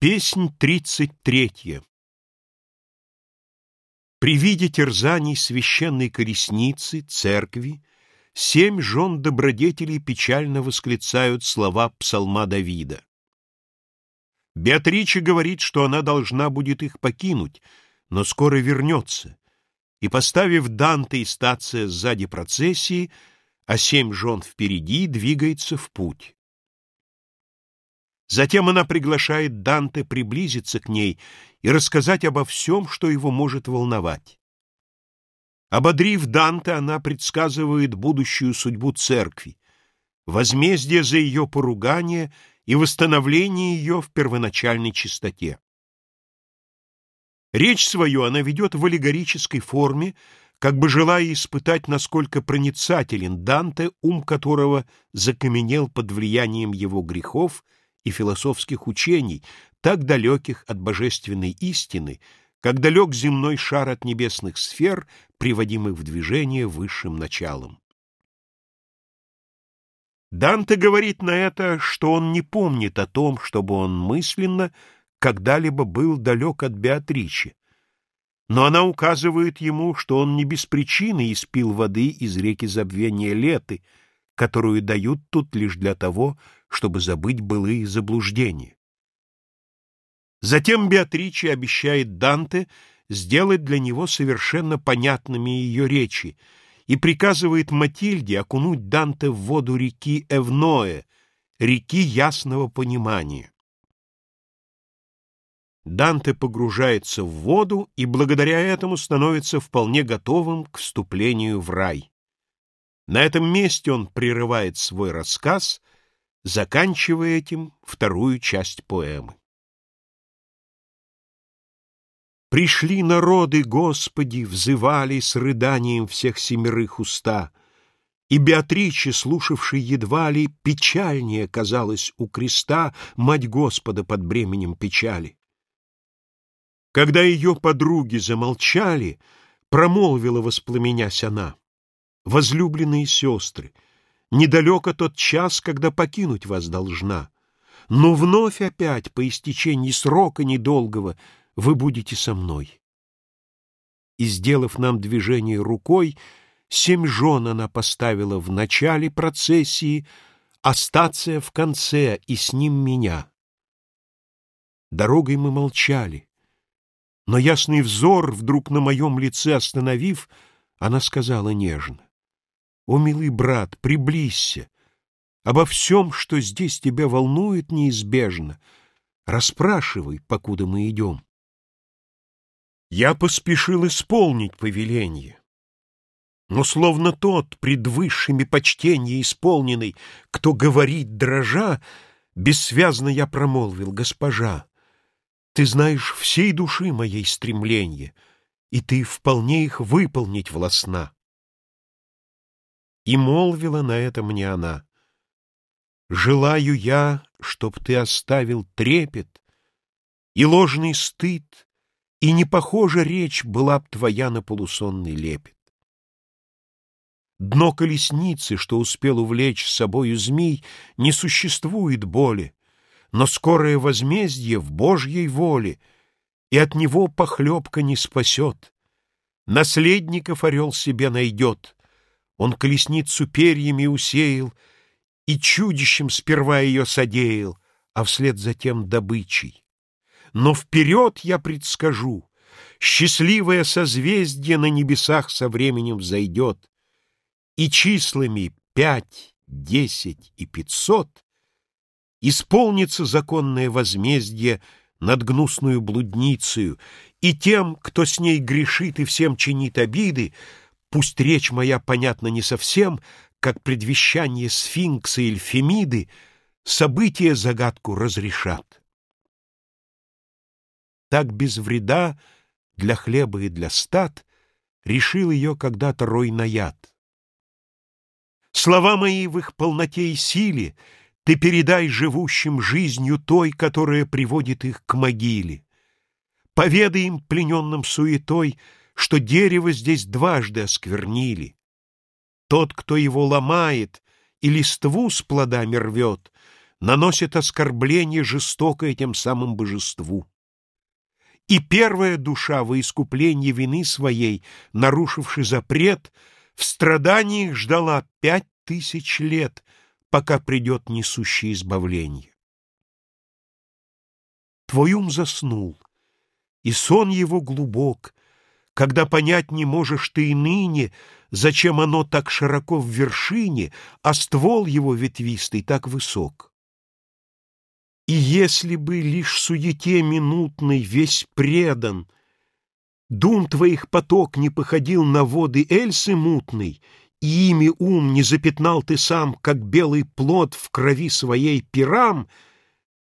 Песнь тридцать третья При виде терзаний священной колесницы, церкви, Семь жен добродетелей печально восклицают слова псалма Давида. Беатрича говорит, что она должна будет их покинуть, но скоро вернется, и, поставив Данте и Стация сзади процессии, а семь жен впереди, двигается в путь. Затем она приглашает Данте приблизиться к ней и рассказать обо всем, что его может волновать. Ободрив Данте, она предсказывает будущую судьбу церкви, возмездие за ее поругание и восстановление ее в первоначальной чистоте. Речь свою она ведет в аллегорической форме, как бы желая испытать, насколько проницателен Данте, ум которого закаменел под влиянием его грехов — и философских учений, так далеких от божественной истины, как далек земной шар от небесных сфер, приводимых в движение высшим началом. Данте говорит на это, что он не помнит о том, чтобы он мысленно когда-либо был далек от Беатричи, но она указывает ему, что он не без причины испил воды из реки забвения Леты, которую дают тут лишь для того, чтобы забыть былые заблуждения. Затем Беатриче обещает Данте сделать для него совершенно понятными ее речи и приказывает Матильде окунуть Данте в воду реки Эвное, реки ясного понимания. Данте погружается в воду и благодаря этому становится вполне готовым к вступлению в рай. На этом месте он прерывает свой рассказ, заканчивая этим вторую часть поэмы. Пришли народы, Господи, взывали с рыданием всех семерых уста, и Беатриче, слушавшей едва ли, печальнее казалось у креста мать Господа под бременем печали. Когда ее подруги замолчали, промолвила, воспламенясь она — возлюбленные сестры, недалеко тот час, когда покинуть вас должна, но вновь опять по истечении срока недолгого вы будете со мной. И, сделав нам движение рукой, семь жен она поставила в начале процессии, а стация в конце, и с ним меня. Дорогой мы молчали, но ясный взор, вдруг на моем лице остановив, она сказала нежно. О, милый брат, приблизься. Обо всем, что здесь тебя волнует неизбежно, расспрашивай, покуда мы идем. Я поспешил исполнить повеление. Но словно тот, пред высшими почтения исполненный, кто говорит дрожа, бессвязно я промолвил, госпожа, ты знаешь всей души моей стремления, и ты вполне их выполнить властна. И молвила на это мне она. Желаю я, чтоб ты оставил трепет И ложный стыд, и не похожа речь Была б твоя на полусонный лепет. Дно колесницы, что успел увлечь с собою змей, Не существует боли, но скорое возмездие в Божьей воле, И от него похлебка не спасет. Наследников орел себе найдет — он колесницу перьями усеял И чудищем сперва ее содеял, А вслед затем добычей. Но вперед я предскажу, Счастливое созвездие на небесах Со временем взойдет, И числами пять, десять и пятьсот Исполнится законное возмездие Над гнусную блудницею, И тем, кто с ней грешит и всем чинит обиды, Пусть речь моя понятна не совсем, как предвещание сфинкса или фемиды, события загадку разрешат. Так без вреда для хлеба и для стад решил ее когда-то рой наяд. Слова мои в их полноте и силе ты передай живущим жизнью той, которая приводит их к могиле. Поведай им, плененным суетой, что дерево здесь дважды осквернили. Тот, кто его ломает и листву с плодами рвет, наносит оскорбление жестокое тем самым божеству. И первая душа во искуплении вины своей, нарушивши запрет, в страданиях ждала пять тысяч лет, пока придет несущее избавление. Твой ум заснул, и сон его глубок, когда понять не можешь ты и ныне, зачем оно так широко в вершине, а ствол его ветвистый так высок. И если бы лишь суете минутной весь предан, Дум твоих поток не походил на воды Эльсы мутной, И ими ум не запятнал ты сам, как белый плод в крови своей пирам,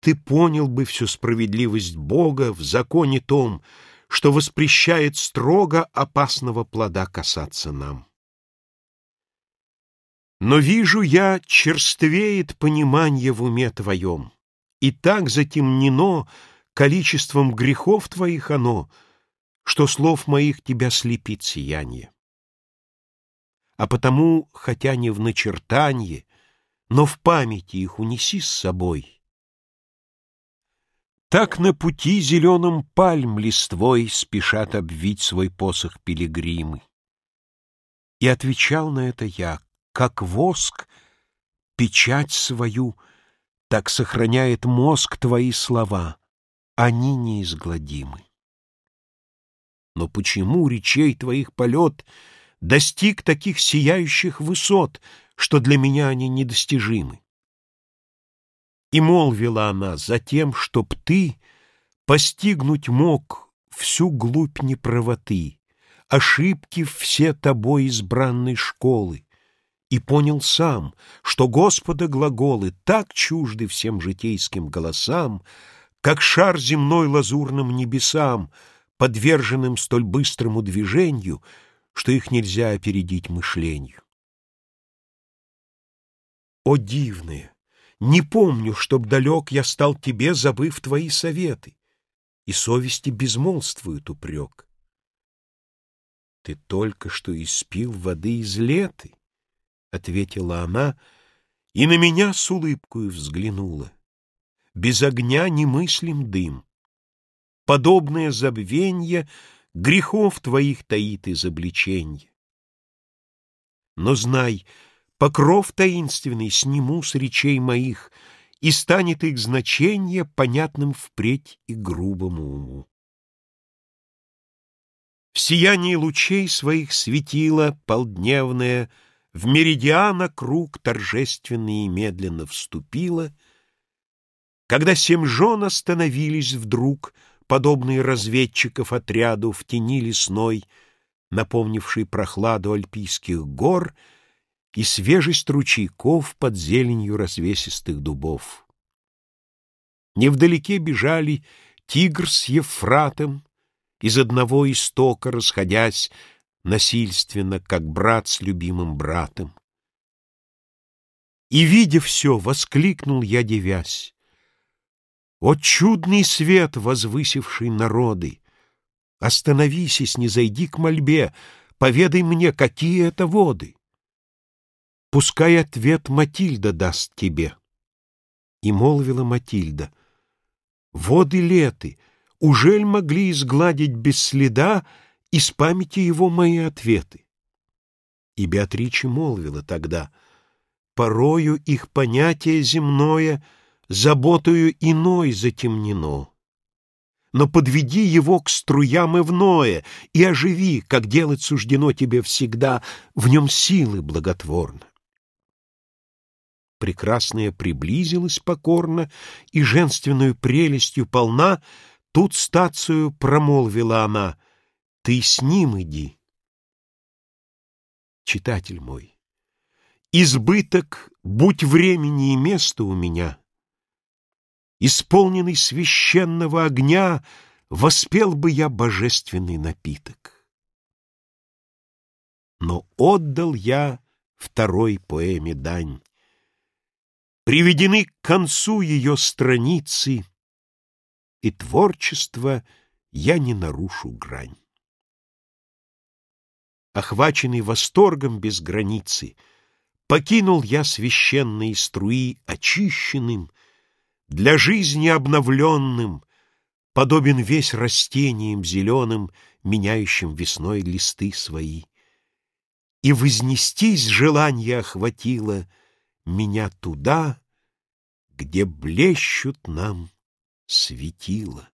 Ты понял бы всю справедливость Бога в законе том, что воспрещает строго опасного плода касаться нам. Но вижу я, черствеет понимание в уме твоем, и так затемнено количеством грехов твоих оно, что слов моих тебя слепит сияние. А потому, хотя не в начертанье, но в памяти их унеси с собой — так на пути зеленым пальм листвой Спешат обвить свой посох пилигримы. И отвечал на это я, как воск, Печать свою, так сохраняет мозг Твои слова, они неизгладимы. Но почему речей Твоих полет Достиг таких сияющих высот, Что для меня они недостижимы? И молвила она за тем, чтоб ты Постигнуть мог всю глубь неправоты, Ошибки все тобой избранной школы, И понял сам, что Господа глаголы Так чужды всем житейским голосам, Как шар земной лазурным небесам, Подверженным столь быстрому движению, Что их нельзя опередить мышлению. О дивные! Не помню, чтоб далек я стал тебе, забыв твои советы, и совести безмолвствует упрек. Ты только что испил воды из леты, — ответила она, и на меня с улыбкою взглянула. Без огня не мыслим дым. Подобное забвенье грехов твоих таит изобличенье. Но знай, — Покров таинственный сниму с речей моих, И станет их значение понятным впредь и грубому уму. В сиянии лучей своих светила полдневная В меридиана круг торжественный и медленно вступила, Когда семь жен остановились вдруг, Подобные разведчиков отряду в тени лесной, Напомнившей прохладу альпийских гор — и свежесть ручейков под зеленью развесистых дубов. Невдалеке бежали тигр с Евфратом, из одного истока расходясь насильственно, как брат с любимым братом. И, видя все, воскликнул я, девясь, «О, чудный свет, возвысивший народы! Остановись и снизойди к мольбе, поведай мне, какие это воды!» Пускай ответ Матильда даст тебе. И молвила Матильда, воды леты, ужель могли изгладить без следа из памяти его мои ответы? И Беатриче молвила тогда, порою их понятие земное заботою иной затемнено. Но подведи его к струям ивное и оживи, как делать суждено тебе всегда, в нем силы благотворно прекрасная приблизилась покорно и женственную прелестью полна, тут стацию промолвила она «Ты с ним иди». Читатель мой, избыток, будь времени и места у меня, исполненный священного огня, воспел бы я божественный напиток. Но отдал я второй поэме дань, приведены к концу ее страницы, и творчество я не нарушу грань. Охваченный восторгом без границы, покинул я священные струи очищенным, Для жизни обновленным Подобен весь растениям зеленым, Меняющим весной листы свои. И вознестись желанье охватило Меня туда, где блещут нам светила.